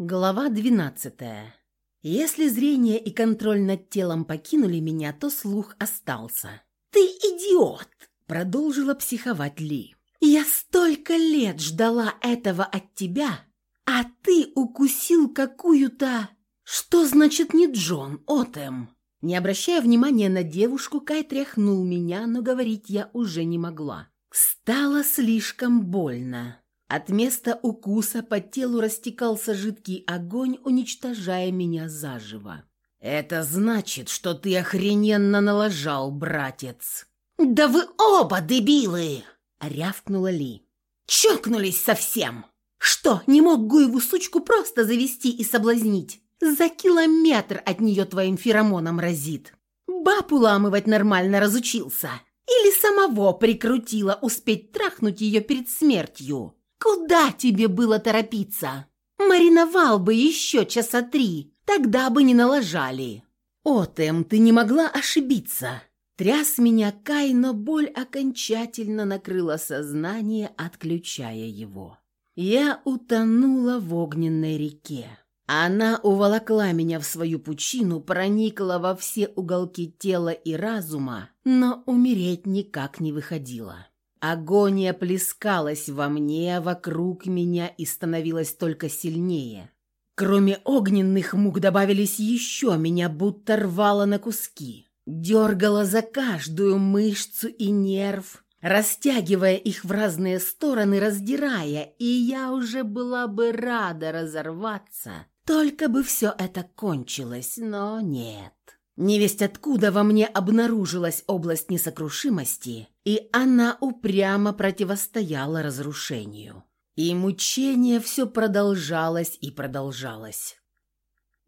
Глава 12. Если зрение и контроль над телом покинули меня, то слух остался. «Ты идиот!» – продолжила психовать Ли. «Я столько лет ждала этого от тебя, а ты укусил какую-то...» «Что значит не Джон, Отем?» Не обращая внимания на девушку, Кай тряхнул меня, но говорить я уже не могла. Стало слишком больно. От места укуса по телу растекался жидкий огонь, уничтожая меня заживо. «Это значит, что ты охрененно налажал, братец!» «Да вы оба дебилы!» — рявкнула Ли. «Чокнулись совсем! Что, не мог Гуеву сучку просто завести и соблазнить? За километр от нее твоим феромоном разит. Баб уламывать нормально разучился. Или самого прикрутила успеть трахнуть ее перед смертью?» Куда тебе было торопиться? Мариновал бы еще часа три, тогда бы не налажали. О, Тем, ты не могла ошибиться. Тряс меня Кай, но боль окончательно накрыла сознание, отключая его. Я утонула в огненной реке. Она уволокла меня в свою пучину, проникла во все уголки тела и разума, но умереть никак не выходила. Агония плескалась во мне, вокруг меня и становилась только сильнее. Кроме огненных мук добавились еще, меня будто рвало на куски. Дергала за каждую мышцу и нерв, растягивая их в разные стороны, раздирая, и я уже была бы рада разорваться, только бы все это кончилось, но нет. Невесть откуда во мне обнаружилась область несокрушимости, и она упрямо противостояла разрушению. И мучение все продолжалось и продолжалось.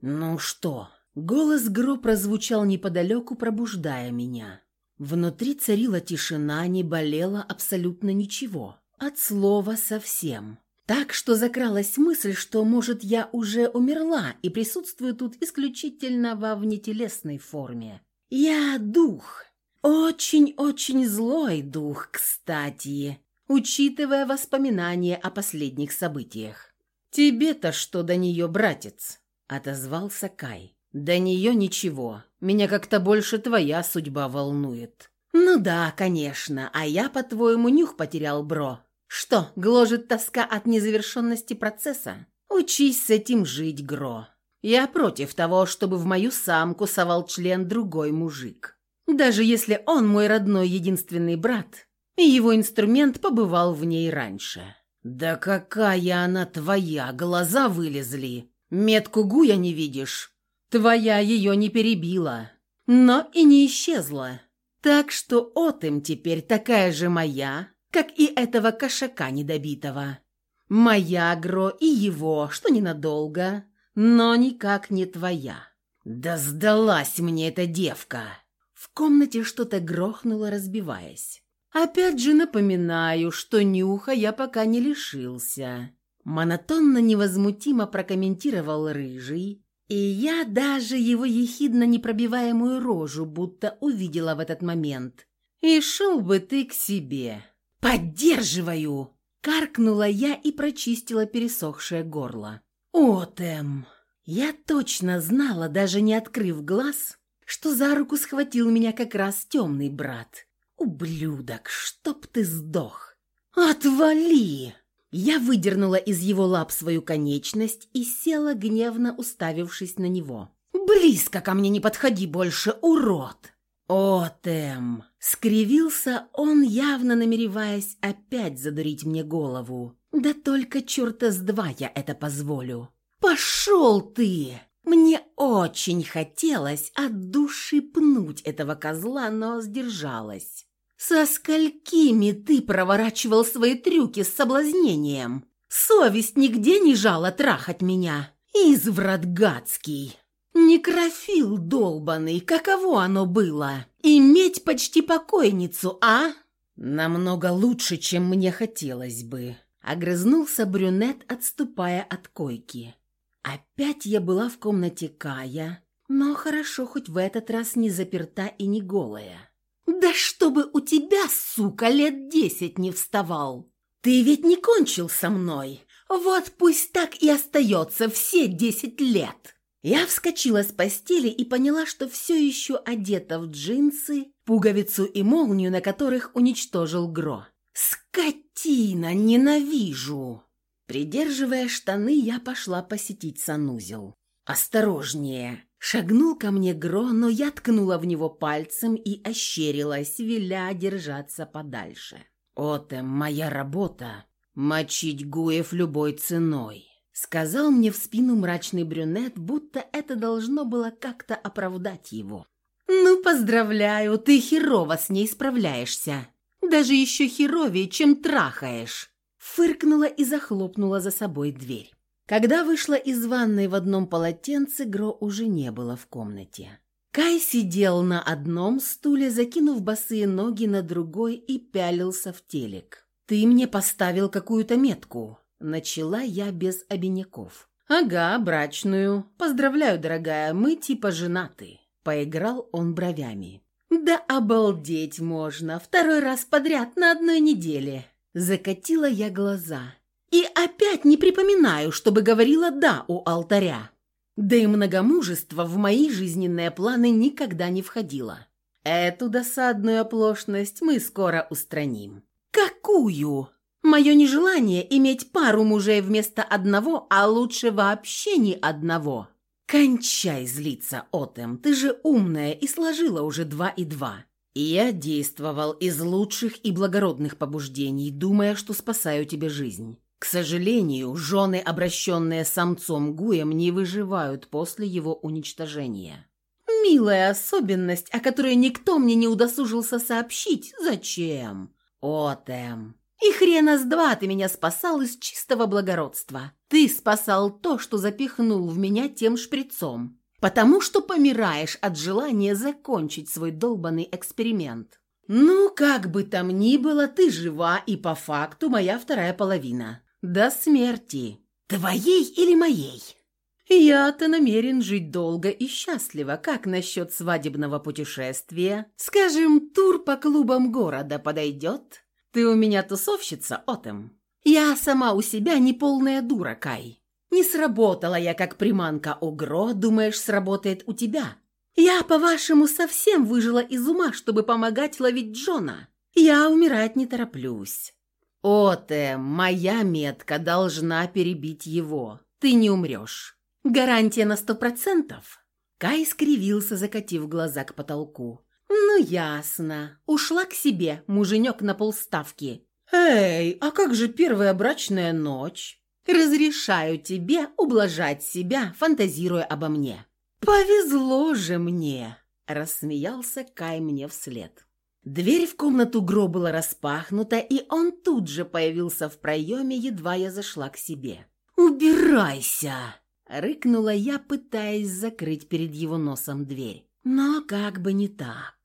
«Ну что?» Голос Гро прозвучал неподалеку, пробуждая меня. Внутри царила тишина, не болело абсолютно ничего. От слова совсем. Так что закралась мысль, что, может, я уже умерла и присутствую тут исключительно во внетелесной форме. Я дух. Очень-очень злой дух, кстати, учитывая воспоминания о последних событиях. «Тебе-то что до нее, братец?» – отозвался Кай. «До нее ничего. Меня как-то больше твоя судьба волнует». «Ну да, конечно. А я, по-твоему, нюх потерял, бро?» Что, гложет тоска от незавершенности процесса? Учись с этим жить, Гро. Я против того, чтобы в мою самку совал член другой мужик. Даже если он мой родной единственный брат, и его инструмент побывал в ней раньше. Да какая она твоя, глаза вылезли. Метку Гуя не видишь. Твоя ее не перебила, но и не исчезла. Так что Отым теперь такая же моя, как и этого кошака недобитого. Моя Гро и его, что ненадолго, но никак не твоя. Да сдалась мне эта девка. В комнате что-то грохнуло, разбиваясь. Опять же напоминаю, что нюха я пока не лишился. Монотонно невозмутимо прокомментировал рыжий, и я даже его ехидно непробиваемую рожу будто увидела в этот момент. И шел бы ты к себе. «Поддерживаю!» – каркнула я и прочистила пересохшее горло. «Отем!» Я точно знала, даже не открыв глаз, что за руку схватил меня как раз темный брат. «Ублюдок, чтоб ты сдох!» «Отвали!» Я выдернула из его лап свою конечность и села, гневно уставившись на него. «Близко ко мне не подходи больше, урод!» «О, Тем!» — скривился он, явно намереваясь опять задурить мне голову. «Да только черта с два я это позволю!» «Пошел ты!» Мне очень хотелось от души пнуть этого козла, но сдержалась. «Со сколькими ты проворачивал свои трюки с соблазнением? Совесть нигде не жала трахать меня. Изврат гадский!» «Некрофил долбанный, каково оно было? Иметь почти покойницу, а?» «Намного лучше, чем мне хотелось бы», — огрызнулся брюнет, отступая от койки. Опять я была в комнате Кая, но хорошо хоть в этот раз не заперта и не голая. «Да чтобы у тебя, сука, лет десять не вставал! Ты ведь не кончил со мной! Вот пусть так и остается все десять лет. Я вскочила с постели и поняла, что все еще одета в джинсы, пуговицу и молнию, на которых уничтожил Гро. «Скотина! Ненавижу!» Придерживая штаны, я пошла посетить санузел. «Осторожнее!» Шагнул ко мне Гро, но я ткнула в него пальцем и ощерилась, веля держаться подальше. «Отем, моя работа — мочить Гуев любой ценой», — сказал мне в спину мрачный брюнет, будто это должно было как-то оправдать его. «Ну, поздравляю, ты херово с ней справляешься. Даже еще херовее, чем трахаешь!» Фыркнула и захлопнула за собой дверь. Когда вышла из ванной в одном полотенце, Гро уже не было в комнате. Кай сидел на одном стуле, закинув босые ноги на другой и пялился в телек. «Ты мне поставил какую-то метку», — начала я без обиняков. «Ага, брачную. Поздравляю, дорогая, мы типа женаты», — поиграл он бровями. «Да обалдеть можно! Второй раз подряд на одной неделе!» Закатила я глаза. И опять не припоминаю, чтобы говорила «да» у алтаря. Да и многомужество в мои жизненные планы никогда не входило. Эту досадную оплошность мы скоро устраним. Какую? Мое нежелание иметь пару мужей вместо одного, а лучше вообще ни одного. Кончай злиться, Отем, ты же умная и сложила уже два и два. Я действовал из лучших и благородных побуждений, думая, что спасаю тебе жизнь. К сожалению, жены, обращенные самцом Гуем, не выживают после его уничтожения. Милая особенность, о которой никто мне не удосужился сообщить. Зачем? О, Тэм. И хрена с два ты меня спасал из чистого благородства. Ты спасал то, что запихнул в меня тем шприцом. Потому что помираешь от желания закончить свой долбанный эксперимент. Ну, как бы там ни было, ты жива и по факту моя вторая половина. До смерти. Твоей или моей? Я-то намерен жить долго и счастливо. Как насчет свадебного путешествия? Скажем, тур по клубам города подойдет? Ты у меня тусовщица, Отем. Я сама у себя не полная дура, Кай. Не сработала я как приманка Огро, думаешь, сработает у тебя? Я, по-вашему, совсем выжила из ума, чтобы помогать ловить Джона. Я умирать не тороплюсь. «Оте, моя метка должна перебить его. Ты не умрешь. Гарантия на сто процентов?» Кай скривился, закатив глаза к потолку. «Ну, ясно. Ушла к себе, муженек на полставки. Эй, а как же первая брачная ночь? Разрешаю тебе ублажать себя, фантазируя обо мне». «Повезло же мне!» – рассмеялся Кай мне вслед. Дверь в комнату Гро была распахнута, и он тут же появился в проеме, едва я зашла к себе. «Убирайся!» — рыкнула я, пытаясь закрыть перед его носом дверь. «Но как бы не так.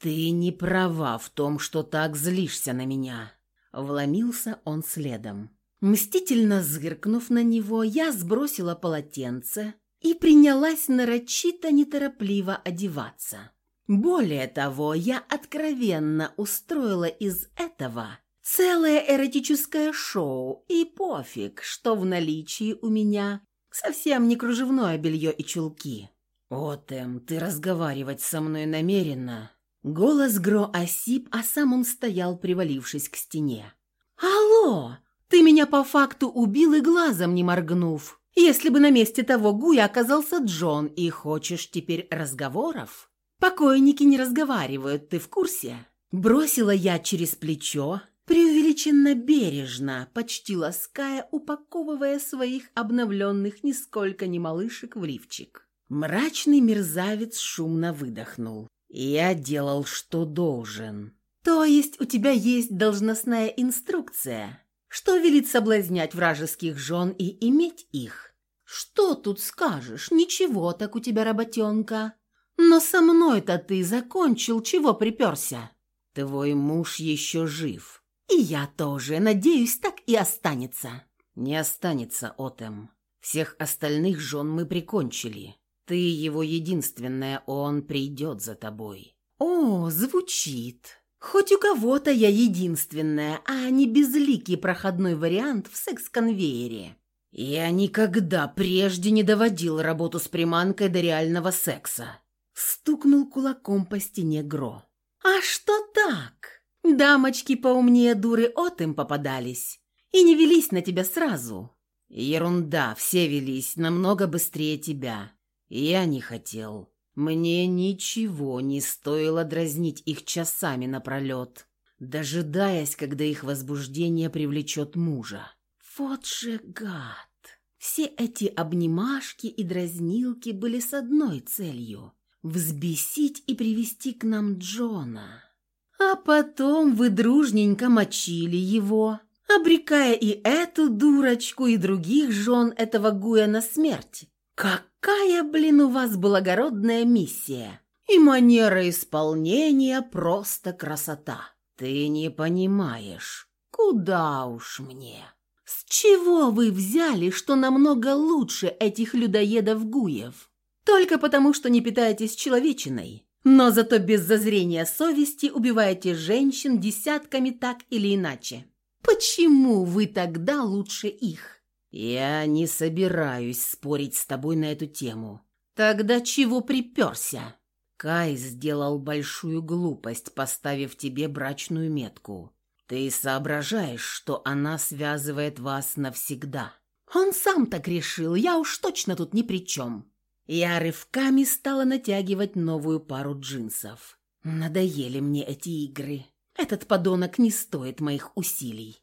Ты не права в том, что так злишься на меня». Вломился он следом. Мстительно зыркнув на него, я сбросила полотенце и принялась нарочито неторопливо одеваться. Более того, я откровенно устроила из этого целое эротическое шоу, и пофиг, что в наличии у меня совсем не кружевное белье и чулки. «Отем, ты разговаривать со мной намеренно?» Голос Гро осип, а сам он стоял, привалившись к стене. «Алло! Ты меня по факту убил и глазом не моргнув. Если бы на месте того Гуя оказался Джон, и хочешь теперь разговоров?» Покойники не разговаривают, ты в курсе?» Бросила я через плечо, преувеличенно бережно, почти лаская, упаковывая своих обновленных нисколько не малышек в лифчик. Мрачный мерзавец шумно выдохнул. «Я делал, что должен». «То есть у тебя есть должностная инструкция, что велит соблазнять вражеских жен и иметь их?» «Что тут скажешь? Ничего так у тебя, работенка. Но со мной-то ты закончил, чего приперся? Твой муж еще жив. И я тоже, надеюсь, так и останется. Не останется, Отем. Всех остальных жен мы прикончили. Ты его единственная, он придет за тобой. О, звучит. Хоть у кого-то я единственная, а не безликий проходной вариант в секс-конвейере. Я никогда прежде не доводил работу с приманкой до реального секса. Стукнул кулаком по стене Гро. А что так? Дамочки поумнее дуры от им попадались и не велись на тебя сразу. Ерунда, все велись намного быстрее тебя. Я не хотел. Мне ничего не стоило дразнить их часами напролет, дожидаясь, когда их возбуждение привлечет мужа. Вот же гад! Все эти обнимашки и дразнилки были с одной целью – взбесить и привести к нам Джона. А потом вы дружненько мочили его, обрекая и эту дурочку, и других жен этого Гуя на смерть. Какая, блин, у вас благородная миссия! И манера исполнения просто красота. Ты не понимаешь, куда уж мне. С чего вы взяли, что намного лучше этих людоедов-гуев? Только потому, что не питаетесь человечиной, но зато без зазрения совести убиваете женщин десятками так или иначе. Почему вы тогда лучше их? Я не собираюсь спорить с тобой на эту тему. Тогда чего приперся? Кай сделал большую глупость, поставив тебе брачную метку. Ты соображаешь, что она связывает вас навсегда. Он сам так решил, я уж точно тут ни при чем. Я рывками стала натягивать новую пару джинсов. Надоели мне эти игры. Этот подонок не стоит моих усилий.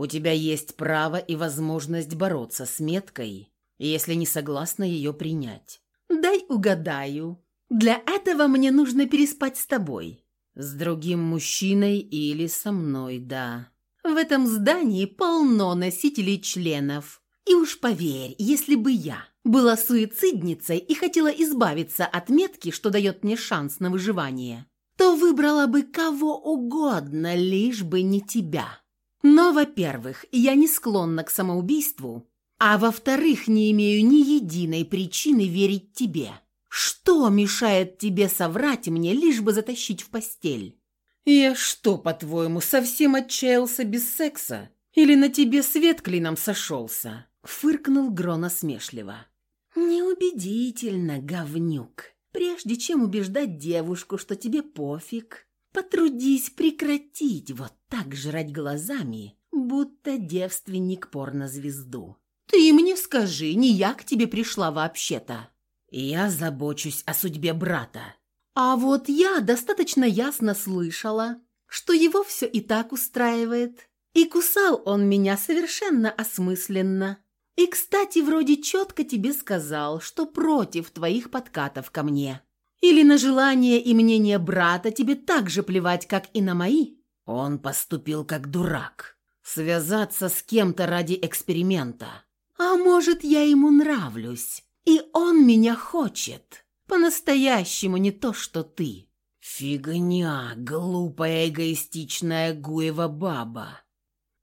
У тебя есть право и возможность бороться с меткой, если не согласна ее принять. Дай угадаю. Для этого мне нужно переспать с тобой. С другим мужчиной или со мной, да. В этом здании полно носителей членов. И уж поверь, если бы я была суицидницей и хотела избавиться от метки, что дает мне шанс на выживание, то выбрала бы кого угодно, лишь бы не тебя. Но, во-первых, я не склонна к самоубийству, а во-вторых, не имею ни единой причины верить тебе. Что мешает тебе соврать мне, лишь бы затащить в постель? Я что, по-твоему, совсем отчаялся без секса? Или на тебе свет клином сошелся?» Фыркнул Грона смешливо. «Неубедительно, говнюк. Прежде чем убеждать девушку, что тебе пофиг, потрудись прекратить вот так жрать глазами, будто девственник порнозвезду. Ты мне скажи, не я к тебе пришла вообще-то. Я забочусь о судьбе брата. А вот я достаточно ясно слышала, что его все и так устраивает. И кусал он меня совершенно осмысленно. И, кстати, вроде четко тебе сказал, что против твоих подкатов ко мне. Или на желание и мнение брата тебе так же плевать, как и на мои? Он поступил как дурак. Связаться с кем-то ради эксперимента. А может, я ему нравлюсь, и он меня хочет. По-настоящему не то, что ты. Фигня, глупая эгоистичная Гуева баба.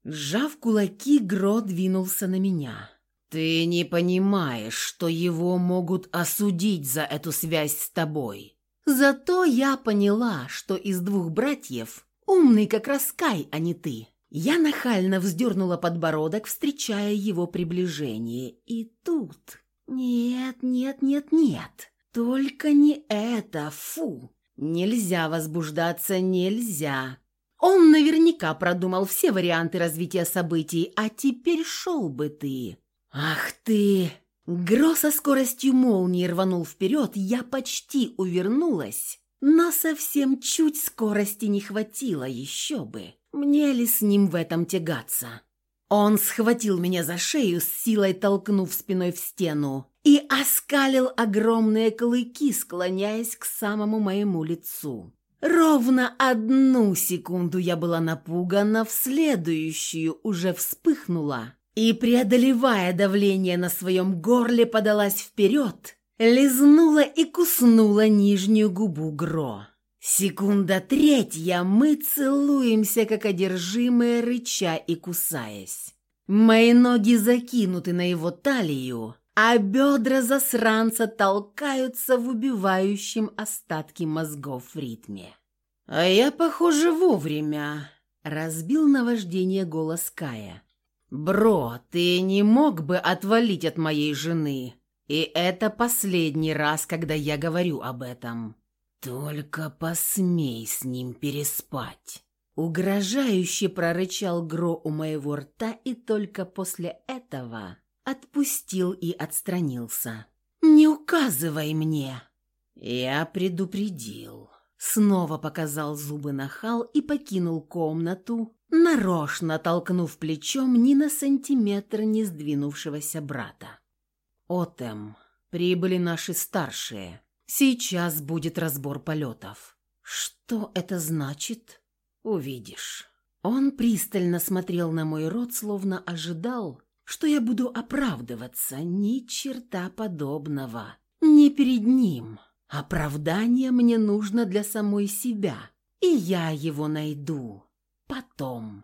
Сжав кулаки, Гро двинулся на меня. «Ты не понимаешь, что его могут осудить за эту связь с тобой. Зато я поняла, что из двух братьев умный как раз Кай, а не ты». Я нахально вздернула подбородок, встречая его приближение. И тут... Нет, нет, нет, нет. Только не это, фу. Нельзя возбуждаться, нельзя. Он наверняка продумал все варианты развития событий, а теперь шел бы ты. «Ах ты!» Гро скоростью молнии рванул вперед, я почти увернулась, но совсем чуть скорости не хватило, еще бы. Мне ли с ним в этом тягаться? Он схватил меня за шею, с силой толкнув спиной в стену, и оскалил огромные клыки, склоняясь к самому моему лицу. Ровно одну секунду я была напугана, в следующую уже вспыхнула и, преодолевая давление на своем горле, подалась вперед, лизнула и куснула нижнюю губу Гро. Секунда третья, мы целуемся, как одержимые, рыча и кусаясь. Мои ноги закинуты на его талию, а бедра засранца толкаются в убивающем остатки мозгов ритме. «А я, похоже, вовремя», — разбил наваждение голос Кая. «Бро, ты не мог бы отвалить от моей жены? И это последний раз, когда я говорю об этом. Только посмей с ним переспать». Угрожающе прорычал Гро у моего рта и только после этого отпустил и отстранился. «Не указывай мне!» «Я предупредил». Снова показал зубы нахал и покинул комнату, нарочно толкнув плечом ни на сантиметр не сдвинувшегося брата. «Отем, прибыли наши старшие. Сейчас будет разбор полетов». «Что это значит?» «Увидишь». Он пристально смотрел на мой рот, словно ожидал, что я буду оправдываться. Ни черта подобного. Не перед ним. Оправдание мне нужно для самой себя. И я его найду. Потом.